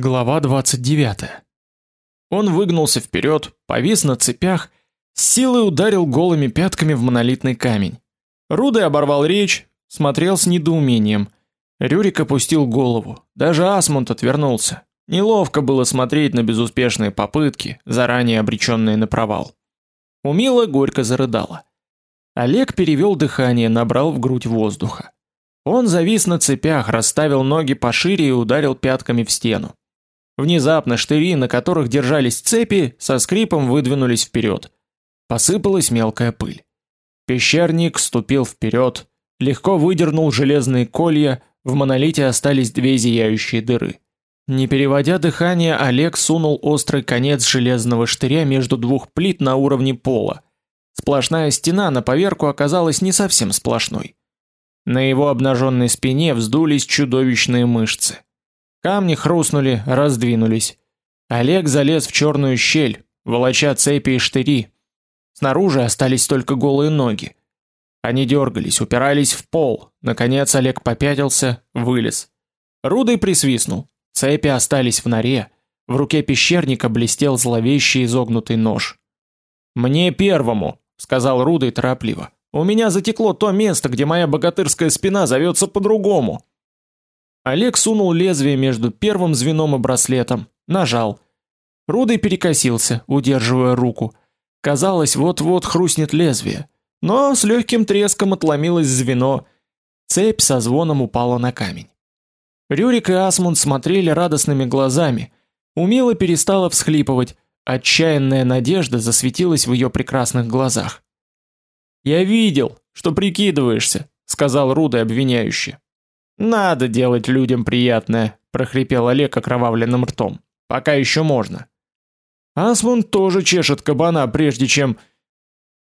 Глава 29. Он выгнулся вперед, повис на цепях, силой ударил голыми пятками в монолитный камень. Рудой оборвал речь, смотрел с недоумением. Рюрик опустил голову. Даже Асмунд отвернулся. Неловко было смотреть на безуспешные попытки, заранее обреченные на провал. Умила горько зарыдала. Олег перевел дыхание, набрал в грудь воздуха. Он завис на цепях, расставил ноги пошире и ударил пятками в стену. Внезапно штыри, на которых держались цепи, со скрипом выдвинулись вперед. Посыпалась мелкая пыль. Пещерник ступил вперед, легко выдернул железные колья, в монолите остались две зияющие дыры. Не переводя дыхание, Олег сунул острый конец железного штыря между двух плит на уровне пола. Сплошная стена на поверку оказалась не совсем сплошной. На его обнаженной спине вздулись чудовищные мышцы. Камни хрустнули, раздвинулись. Олег залез в черную щель, волоча цепи и штыри. Снаружи остались только голые ноги. Они дергались, упирались в пол. Наконец Олег попятился, вылез. Рудой присвистнул. Цепи остались в норе. В руке пещерника блестел зловещий изогнутый нож. "Мне первому", сказал Рудой торопливо. "У меня затекло то место, где моя богатырская спина зовется по-другому". Олег сунул лезвие между первым звеном и браслетом, нажал. Рудый перекосился, удерживая руку. Казалось, вот-вот хрустнет лезвие, но с легким треском отломилось звено. Цепь со звоном упала на камень. Рюрик и Асмунд смотрели радостными глазами. Умила перестала всхлипывать, отчаянная надежда засветилась в ее прекрасных глазах. "Я видел, что прикидываешься", сказал Рудый обвиняюще. Надо делать людям приятное, прохрипел Олег окровавленным ртом. Пока еще можно. Асмунд тоже чешет кабана, прежде чем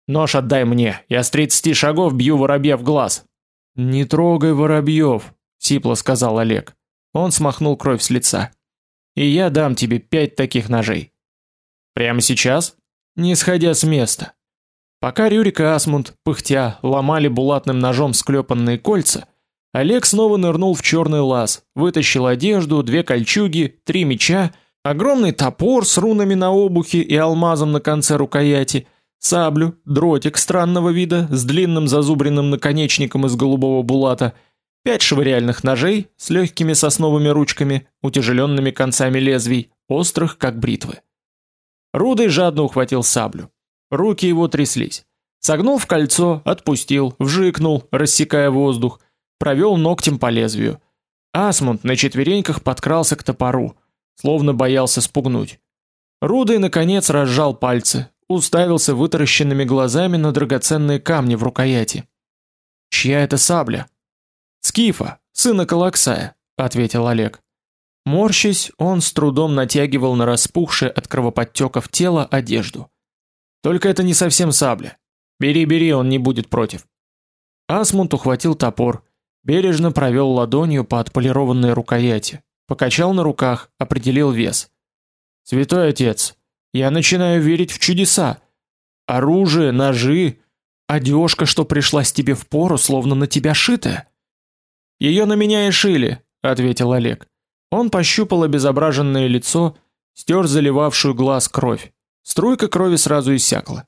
Нож отдай мне. Я с тридцати шагов бью воробья в глаз. Не трогай воробьев, сипло сказал Олег. Он смахнул кровь с лица. И я дам тебе пять таких ножей. Прямо сейчас, не сходя с места. Пока Рюрик и Асмунд, пыхтя, ломали булатным ножом склепанные кольца, Олег снова нырнул в черный лаз, вытащил одежду, две кольчуги, три меча, огромный топор с рунами на обухе и алмазом на конце рукояти, саблю, дротик странного вида с длинным зазубренным наконечником из голубого булата, пять швыряльных ножей с легкими сосновыми ручками, утяжеленными концами лезвий, острых как бритвы. Рудой жадно ухватил саблю. Руки его тряслись. Согнул в кольцо, отпустил, вжикнул, рассекая воздух провел ногтем по лезвию. Асмунд на четвереньках подкрался к топору, словно боялся спугнуть. Рудый наконец разжал пальцы, уставился вытаращенными глазами на драгоценные камни в рукояти. Чья это сабля? Скифа, сына Калаксая, ответил Олег. Морщись, он с трудом натягивал на распухшее от кровоподтеков тело одежду. Только это не совсем сабля. Бери, бери, он не будет против. Асмунд ухватил топор, Бережно провел ладонью по отполированной рукояти, покачал на руках, определил вес. Святой отец, я начинаю верить в чудеса. Оружие, ножи, одежка, что пришлась тебе в пору, словно на тебя шитая. Ее на меня и шили, ответил Олег. Он пощупал обезображенное лицо, стер заливавшую глаз кровь. Струйка крови сразу иссякла.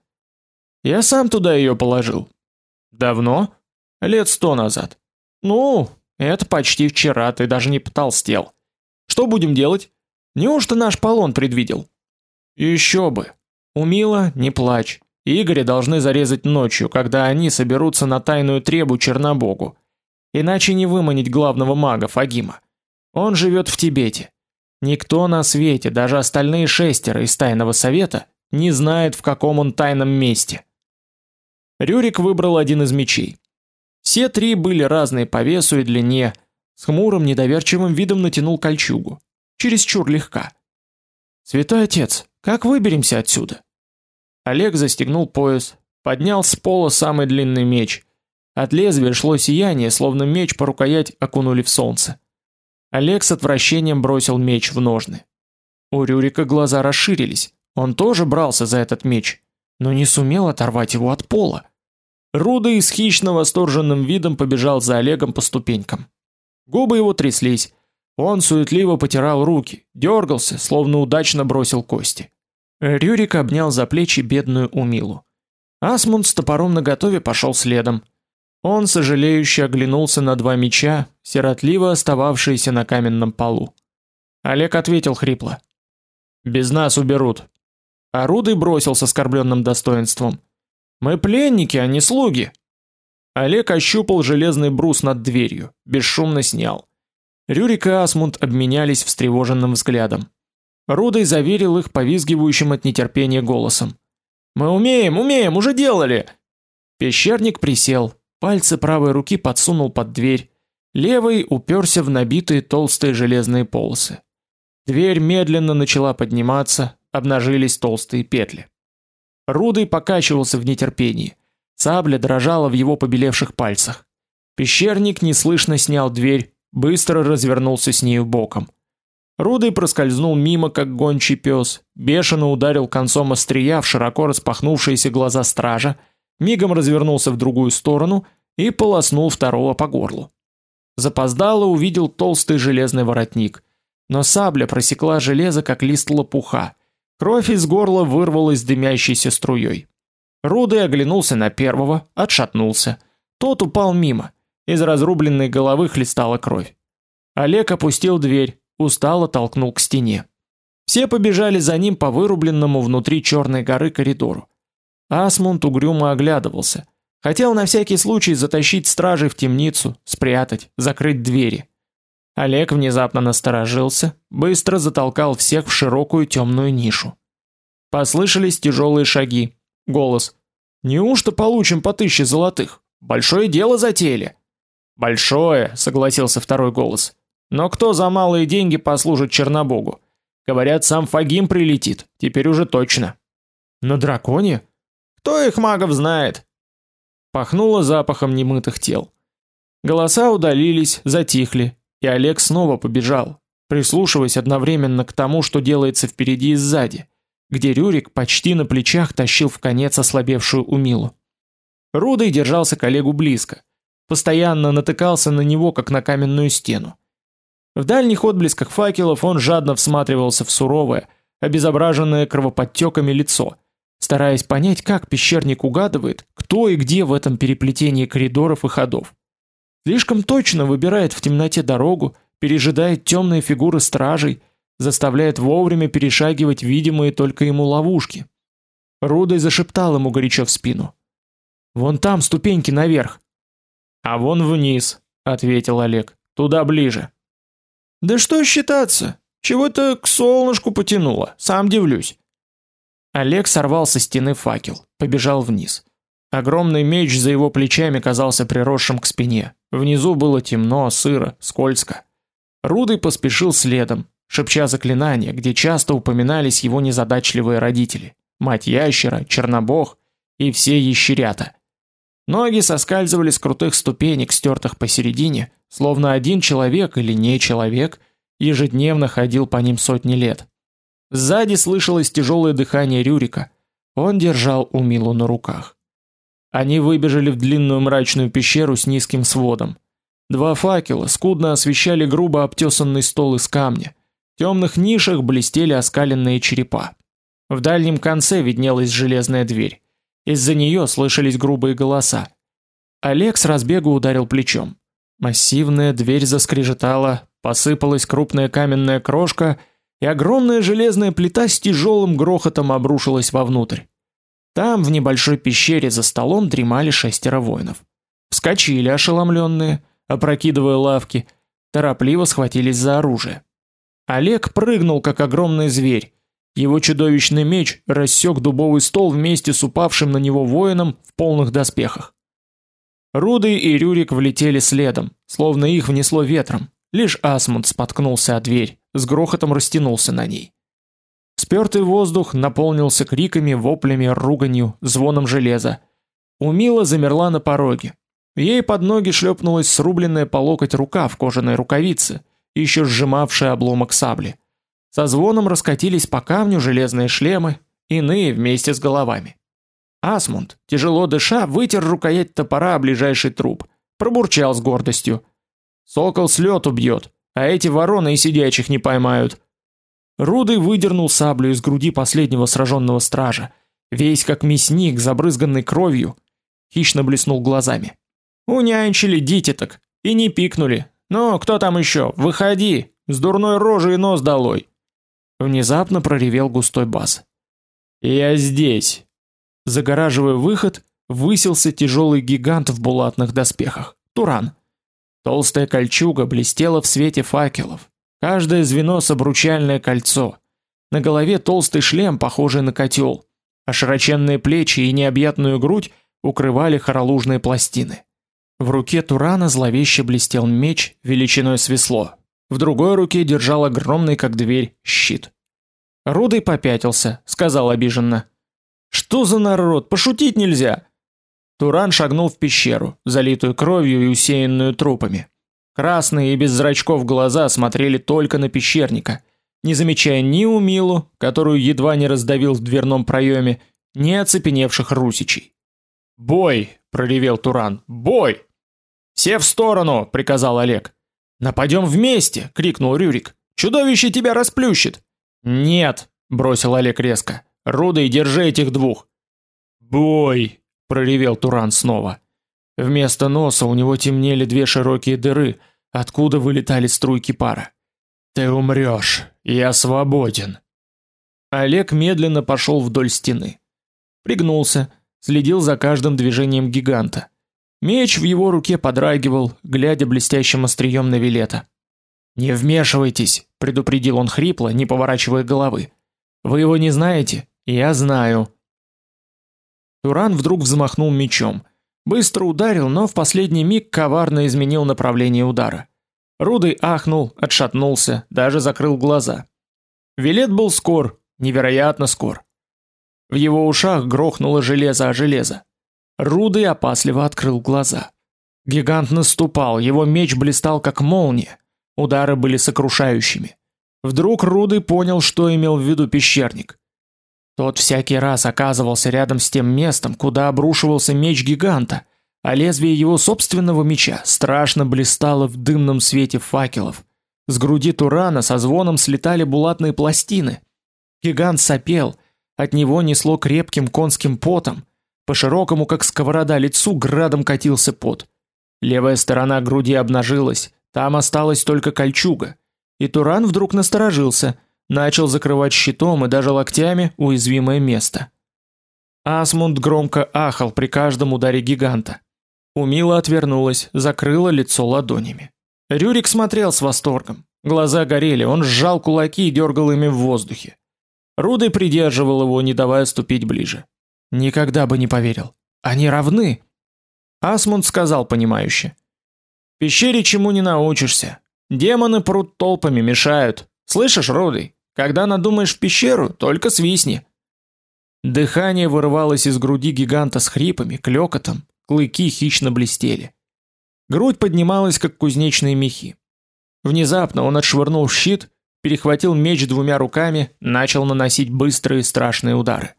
Я сам туда ее положил. Давно? Лет сто назад. Ну, это почти вчера, ты даже не потолстел. Что будем делать? Неужто наш полон предвидел? Еще бы. Умила, не плачь. Игоря должны зарезать ночью, когда они соберутся на тайную требу Чернобогу. Иначе не выманить главного мага Фагима. Он живет в Тибете. Никто на свете, даже остальные шестеро из тайного совета, не знает, в каком он тайном месте. Рюрик выбрал один из мечей. Все три были разные по весу и длине. С хмурым недоверчивым видом натянул кольчугу. Через чур легка. Святой отец, как выберемся отсюда? Олег застегнул пояс, поднял с пола самый длинный меч. От лезвия шло сияние, словно меч по рукоять окунули в солнце. Олег с отвращением бросил меч в ножны. У Рюрика глаза расширились. Он тоже брался за этот меч, но не сумел оторвать его от пола. Рудый с хищно восторженным видом побежал за Олегом по ступенькам. Губы его тряслись. Он суетливо потирал руки, дергался, словно удачно бросил кости. Рюрик обнял за плечи бедную Умилу. Асмунд с топором наготове пошел следом. Он сожалеюще оглянулся на два меча, сиротливо остававшиеся на каменном полу. Олег ответил хрипло: "Без нас уберут". А Рудый бросил с оскорбленным достоинством: "Мы пленники, а не слуги". Олег ощупал железный брус над дверью, бесшумно снял. Рюрик и Асмунд обменялись встревоженным взглядом. Рудой заверил их повизгивающим от нетерпения голосом: "Мы умеем, умеем, уже делали". Пещерник присел, пальцы правой руки подсунул под дверь, левый уперся в набитые толстые железные полосы. Дверь медленно начала подниматься, обнажились толстые петли. Рудый покачивался в нетерпении. Сабля дрожала в его побелевших пальцах. Пещерник неслышно снял дверь, быстро развернулся с нею боком. Рудый проскользнул мимо, как гончий пес, бешено ударил концом острия в широко распахнувшиеся глаза стража, мигом развернулся в другую сторону и полоснул второго по горлу. Запоздало увидел толстый железный воротник, но сабля просекла железо, как лист лопуха. Кровь из горла вырвалась дымящейся струей. Рудый оглянулся на первого, отшатнулся. Тот упал мимо. Из разрубленной головы хлестала кровь. Олег опустил дверь, устало толкнул к стене. Все побежали за ним по вырубленному внутри черной горы коридору. Асмунд угрюмо оглядывался. Хотел на всякий случай затащить стражей в темницу, спрятать, закрыть двери. Олег внезапно насторожился, быстро затолкал всех в широкую темную нишу. Послышались тяжелые шаги. Голос. «Неужто получим по тысяче золотых? Большое дело затеяли!» Большое, согласился второй голос. Но кто за малые деньги послужит Чернобогу? Говорят, сам Фагим прилетит. Теперь уже точно. На драконе? Кто их магов знает? Пахнуло запахом немытых тел. Голоса удалились, затихли, и Олег снова побежал, прислушиваясь одновременно к тому, что делается впереди и сзади, где Рюрик почти на плечах тащил в конец ослабевшую Умилу. Рудой держался к Олегу близко, постоянно натыкался на него, как на каменную стену. В дальних отблесках факелов он жадно всматривался в суровое, обезображенное кровоподтеками лицо, стараясь понять, как пещерник угадывает, кто и где в этом переплетении коридоров и ходов. Слишком точно выбирает в темноте дорогу, пережидает темные фигуры стражей, заставляет вовремя перешагивать видимые только ему ловушки. Рудой зашептал ему горячо в спину: "Вон там ступеньки наверх. А вон вниз, ответил Олег. Туда ближе. Да что считаться? Чего-то к солнышку потянуло, сам дивлюсь. Олег сорвал со стены факел, побежал вниз. Огромный меч за его плечами казался приросшим к спине. Внизу было темно, сыро, скользко. Рудый поспешил следом, шепча заклинания, где часто упоминались его незадачливые родители: мать ящера, чернобог и все ящерята. Ноги соскальзывали с крутых ступенек, стертых посередине, словно один человек или не человек ежедневно ходил по ним сотни лет. Сзади слышалось тяжелое дыхание Рюрика. Он держал Умилу на руках. Они выбежали в длинную мрачную пещеру с низким сводом. Два факела скудно освещали грубо обтесанный стол из камня. В темных нишах блестели оскаленные черепа. В дальнем конце виднелась железная дверь. Из-за нее слышались грубые голоса. Олег с разбегу ударил плечом. Массивная дверь заскрежетала, посыпалась крупная каменная крошка, и огромная железная плита с тяжелым грохотом обрушилась вовнутрь. Там, в небольшой пещере за столом дремали шестеро воинов. Вскочили ошеломленные, опрокидывая лавки, торопливо схватились за оружие. Олег прыгнул, как огромный зверь, его чудовищный меч рассек дубовый стол вместе с упавшим на него воином в полных доспехах. Руды и Рюрик влетели следом, словно их внесло ветром. Лишь Асмунд споткнулся о дверь, с грохотом растянулся на ней. Спёртый воздух наполнился криками, воплями, руганью, звоном железа. Умила замерла на пороге. Ей под ноги шлепнулась срубленная по локоть рука в кожаной рукавице, еще сжимавшая обломок сабли. Со звоном раскатились по камню железные шлемы, иные вместе с головами. Асмунд, тяжело дыша, вытер рукоять топора о ближайший труп, пробурчал с гордостью: "Сокол с лёту бьет, а эти вороны и сидячих не поймают. Рудый выдернул саблю из груди последнего сраженного стража, весь как мясник, забрызганный кровью, хищно блеснул глазами. Унянчили дитяток и не пикнули. Ну, кто там еще? Выходи, с дурной рожей нос долой. Внезапно проревел густой бас. Я здесь. Загораживая выход, высился тяжелый гигант в булатных доспехах. Туран. Толстая кольчуга блестела в свете факелов. Каждое звено с обручальное кольцо. На голове толстый шлем, похожий на котел, а широченные плечи и необъятную грудь укрывали хоролужные пластины. В руке Турана зловеще блестел меч величиной с весло. В другой руке держал огромный, как дверь, щит. Рудый попятился, сказал обиженно: "Что за народ? Пошутить нельзя". Туран шагнул в пещеру, залитую кровью и усеянную трупами. Красные и без зрачков глаза смотрели только на пещерника, не замечая ни Умилу, которую едва не раздавил в дверном проеме, ни оцепеневших русичей. "Бой!" проревел Туран. "Бой!" "Все в сторону!" приказал Олег. "Нападем вместе!" крикнул Рюрик. "Чудовище тебя расплющит!" "Нет!" бросил Олег резко. "Рудой, держи этих двух!" "Бой!" проревел Туран снова. Вместо носа у него темнели две широкие дыры, откуда вылетали струйки пара. Ты умрёшь, я свободен. Олег медленно пошел вдоль стены. Пригнулся, следил за каждым движением гиганта. Меч в его руке подрагивал, глядя блестящим острием на Вилета. "Не вмешивайтесь", предупредил он хрипло, не поворачивая головы. "Вы его не знаете? Я знаю". Туран вдруг взмахнул мечом. Быстро ударил, но в последний миг коварно изменил направление удара. Рудый ахнул, отшатнулся, даже закрыл глаза. Вилет был скор, невероятно скор. В его ушах грохнуло железо о железо. Рудый опасливо открыл глаза. Гигант наступал, его меч блистал как молния. Удары были сокрушающими. Вдруг Рудый понял, что имел в виду пещерник. Тот всякий раз оказывался рядом с тем местом, куда обрушивался меч гиганта, а лезвие его собственного меча страшно блистало в дымном свете факелов. С груди Турана со звоном слетали булатные пластины. Гигант сопел, от него несло крепким конским потом, по широкому, как сковорода, лицу градом катился пот. Левая сторона груди обнажилась, там осталась только кольчуга. И Туран вдруг насторожился – начал закрывать щитом и даже локтями уязвимое место. Асмунд громко ахал при каждом ударе гиганта. Умила отвернулась, закрыла лицо ладонями. Рюрик смотрел с восторгом. Глаза горели, он сжал кулаки и дергал ими в воздухе. Рудый придерживал его, не давая ступить ближе. Никогда бы не поверил. Они равны. Асмунд сказал понимающе: "В пещере чему не научишься. Демоны прут толпами, мешают. Слышишь, Рудый? Когда надумаешь в пещеру, только свистни. Дыхание вырывалось из груди гиганта с хрипами, клёкотом, клыки хищно блестели. Грудь поднималась как кузнечные мехи. Внезапно он отшвырнул щит, перехватил меч двумя руками, начал наносить быстрые страшные удары.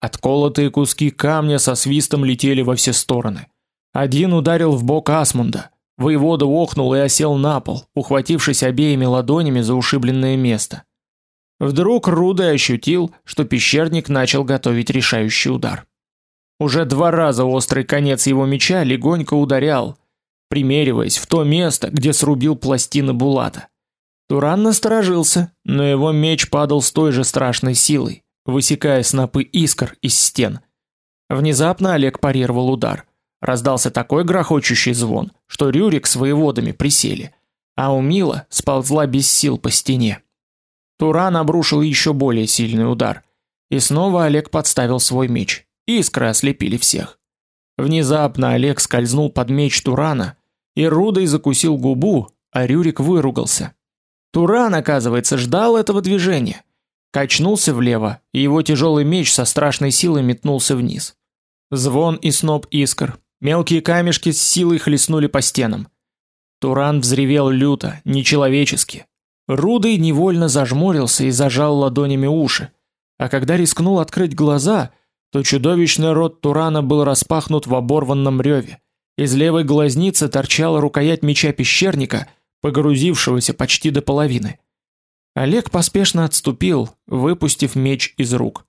Отколотые куски камня со свистом летели во все стороны. Один ударил в бок Асмунда. Воевода охнул и осел на пол, ухватившись обеими ладонями за ушибленное место. Вдруг Рудый ощутил, что пещерник начал готовить решающий удар. Уже два раза острый конец его меча легонько ударял, примериваясь в то место, где срубил пластины булата. Туран насторожился, но его меч падал с той же страшной силой, высекая снопы искр из стен. Внезапно Олег парировал удар. Раздался такой грохочущий звон, что Рюрик с воеводами присели, а Умила сползла без сил по стене. Туран обрушил еще более сильный удар, и снова Олег подставил свой меч. Искры ослепили всех. Внезапно Олег скользнул под меч Турана, и Рудой закусил губу, а Рюрик выругался. Туран, оказывается, ждал этого движения. Качнулся влево, и его тяжелый меч со страшной силой метнулся вниз. Звон и сноп искр, мелкие камешки с силой хлестнули по стенам. Туран взревел люто, нечеловечески. Рудый невольно зажмурился и зажал ладонями уши, а когда рискнул открыть глаза, то чудовищный рот Турана был распахнут в оборванном реве. Из левой глазницы торчала рукоять меча пещерника, погрузившегося почти до половины. Олег поспешно отступил, выпустив меч из рук.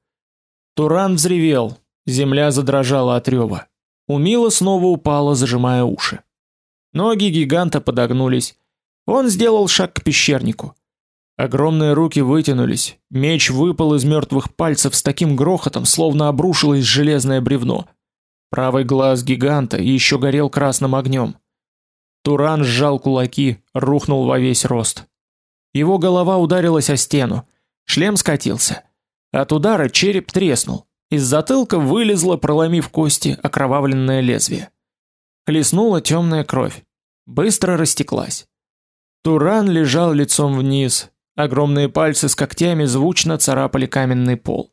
Туран взревел, земля задрожала от рева. Умила снова упала, зажимая уши. Ноги гиганта подогнулись. Он сделал шаг к пещернику. Огромные руки вытянулись, меч выпал из мертвых пальцев с таким грохотом, словно обрушилось железное бревно. Правый глаз гиганта еще горел красным огнем. Туран сжал кулаки, рухнул во весь рост. Его голова ударилась о стену, шлем скатился. От удара череп треснул. Из затылка вылезло, проломив кости, окровавленное лезвие. Хлестнула темная кровь. Быстро растеклась. Туран лежал лицом вниз, Огромные пальцы с когтями звучно царапали каменный пол.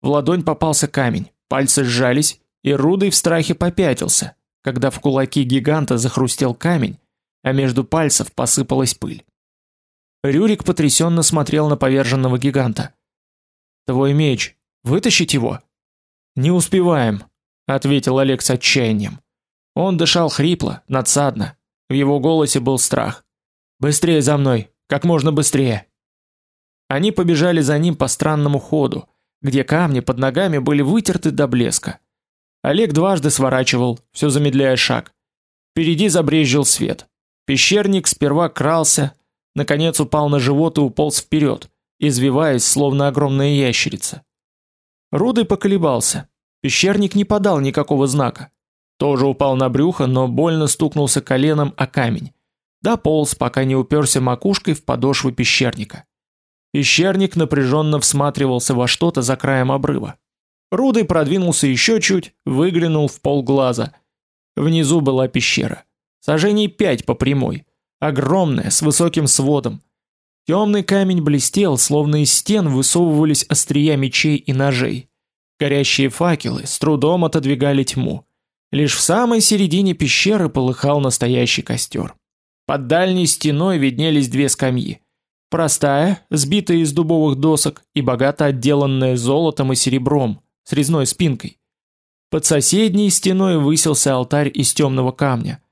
В ладонь попался камень, пальцы сжались, и Рудый в страхе попятился, когда в кулаки гиганта захрустел камень, а между пальцев посыпалась пыль. Рюрик потрясенно смотрел на поверженного гиганта. «Твой меч. Вытащить его?» «Не успеваем», — ответил Олег с отчаянием. Он дышал хрипло, надсадно. В его голосе был страх. «Быстрее за мной! Как можно быстрее!» Они побежали за ним по странному ходу, где камни под ногами были вытерты до блеска. Олег дважды сворачивал, все замедляя шаг. Впереди забрезжил свет. Пещерник сперва крался, наконец упал на живот и уполз вперед, извиваясь, словно огромная ящерица. Рудый поколебался. Пещерник не подал никакого знака. Тоже упал на брюхо, но больно стукнулся коленом о камень. Дополз, пока не уперся макушкой в подошву пещерника. Пещерник напряженно всматривался во что-то за краем обрыва. Рудый продвинулся еще чуть, выглянул в полглаза. Внизу была пещера. Сажений пять по прямой. Огромная, с высоким сводом. Темный камень блестел, словно из стен высовывались острия мечей и ножей. Горящие факелы с трудом отодвигали тьму. Лишь в самой середине пещеры полыхал настоящий костер. Под дальней стеной виднелись две скамьи. Простая, сбитая из дубовых досок и богато отделанная золотом и серебром, с резной спинкой. Под соседней стеной высился алтарь из темного камня.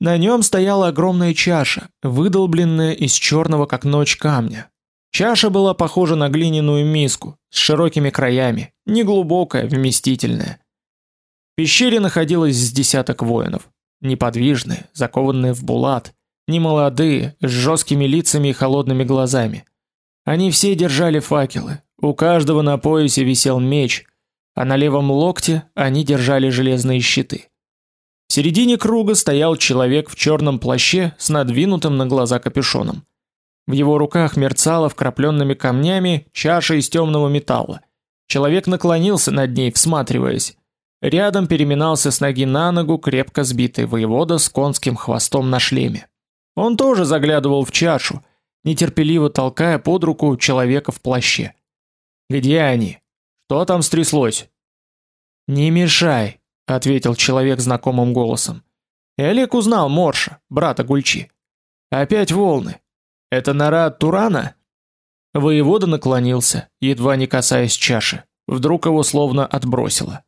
На нем стояла огромная чаша, выдолбленная из черного как ночь камня. Чаша была похожа на глиняную миску с широкими краями, неглубокая, вместительная. В пещере находилось с десяток воинов, неподвижные, закованные в булат, немолодые, с жесткими лицами и холодными глазами. Они все держали факелы. У каждого на поясе висел меч, а на левом локте они держали железные щиты. В середине круга стоял человек в черном плаще с надвинутым на глаза капюшоном. В его руках мерцала вкрапленными камнями чаша из темного металла. Человек наклонился над ней, всматриваясь. Рядом переминался с ноги на ногу крепко сбитый воевода с конским хвостом на шлеме. Он тоже заглядывал в чашу, нетерпеливо толкая под руку человека в плаще. Где они? Что там стряслось? Не мешай, ответил человек знакомым голосом. И Олег узнал Морша, брата Гульчи. Опять волны. Это нора Турана? Воевода наклонился, едва не касаясь чаши. Вдруг его словно отбросило.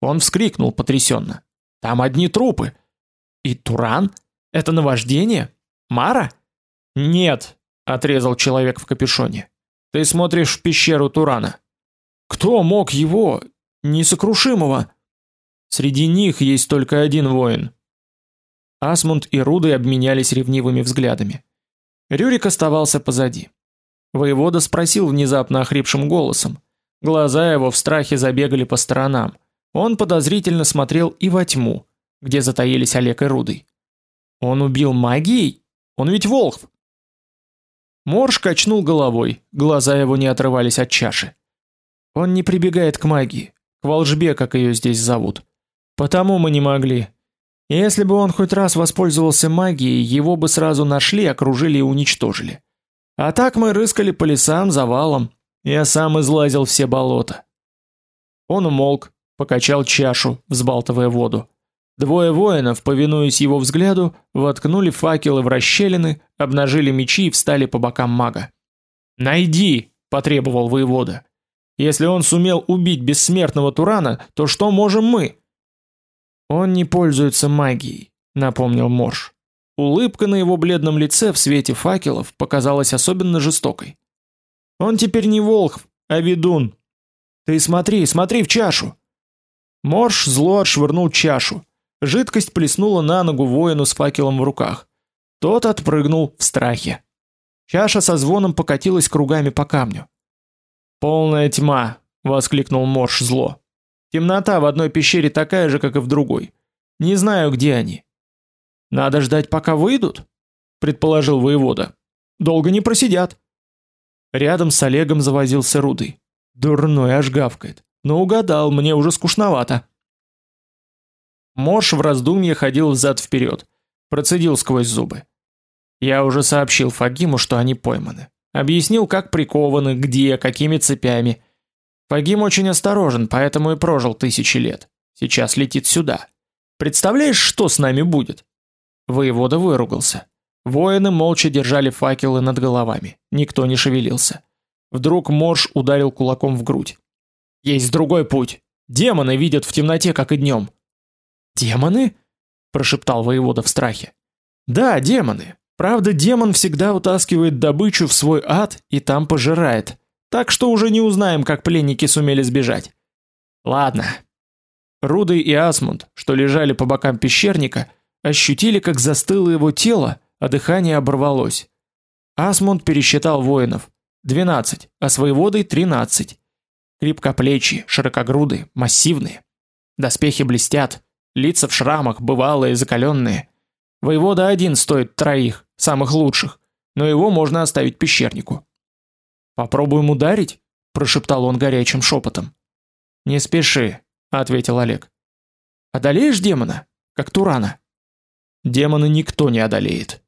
Он вскрикнул потрясенно. Там одни трупы. И Туран? Это наваждение? Мара? Нет, отрезал человек в капюшоне. Ты смотришь в пещеру Турана. Кто мог его, несокрушимого? Среди них есть только один воин. Асмунд и Руды обменялись ревнивыми взглядами. Рюрик оставался позади. Воевода спросил внезапно охрипшим голосом. Глаза его в страхе забегали по сторонам. Он подозрительно смотрел и во тьму, где затаились Олег и Рудый. Он убил магией? Он ведь волхв. Морж качнул головой, глаза его не отрывались от чаши. Он не прибегает к магии, к волжбе, как ее здесь зовут. Потому мы не могли. Если бы он хоть раз воспользовался магией, его бы сразу нашли, окружили и уничтожили. А так мы рыскали по лесам, завалам. Я сам излазил все болота. Он умолк, покачал чашу, взбалтывая воду. Двое воинов, повинуясь его взгляду, воткнули факелы в расщелины, обнажили мечи и встали по бокам мага. "Найди", потребовал воевода. "Если он сумел убить бессмертного Турана, то что можем мы?" Он не пользуется магией, напомнил Морж. Улыбка на его бледном лице в свете факелов показалась особенно жестокой. Он теперь не волхв, а ведун. Ты смотри, смотри в чашу. Морж зло отшвырнул чашу. Жидкость плеснула на ногу воину с факелом в руках. Тот отпрыгнул в страхе. Чаша со звоном покатилась кругами по камню. Полная тьма, воскликнул Морж зло. Темнота в одной пещере такая же, как и в другой. Не знаю, где они. Надо ждать, пока выйдут, предположил воевода. Долго не просидят. Рядом с Олегом завозился Рудый. Дурной аж гавкает. Но угадал, мне уже скучновато. Морж в раздумье ходил взад вперед, процедил сквозь зубы. Я уже сообщил Фагиму, что они пойманы. Объяснил, как прикованы, где, какими цепями. Фагим очень осторожен, поэтому и прожил тысячи лет. Сейчас летит сюда. Представляешь, что с нами будет? Воевода выругался. Воины молча держали факелы над головами. Никто не шевелился. Вдруг Морж ударил кулаком в грудь. Есть другой путь. Демоны видят в темноте, как и днем. Демоны? прошептал воевода в страхе. Да, демоны. Правда, демон всегда утаскивает добычу в свой ад и там пожирает. Так что уже не узнаем, как пленники сумели сбежать. Ладно. Руды и Асмунд, что лежали по бокам пещерника, ощутили, как застыло его тело, а дыхание оборвалось. Асмунд пересчитал воинов. двенадцать, а с воеводой тринадцать. Крепкоплечие, широкогрудые, массивные. Доспехи блестят, лица в шрамах, бывалые, закаленные. Воевода один стоит троих, самых лучших, но его можно оставить пещернику. Попробуем ударить, прошептал он горячим шепотом. Не спеши, ответил Олег. Одолеешь демона, как Турана? Демона никто не одолеет.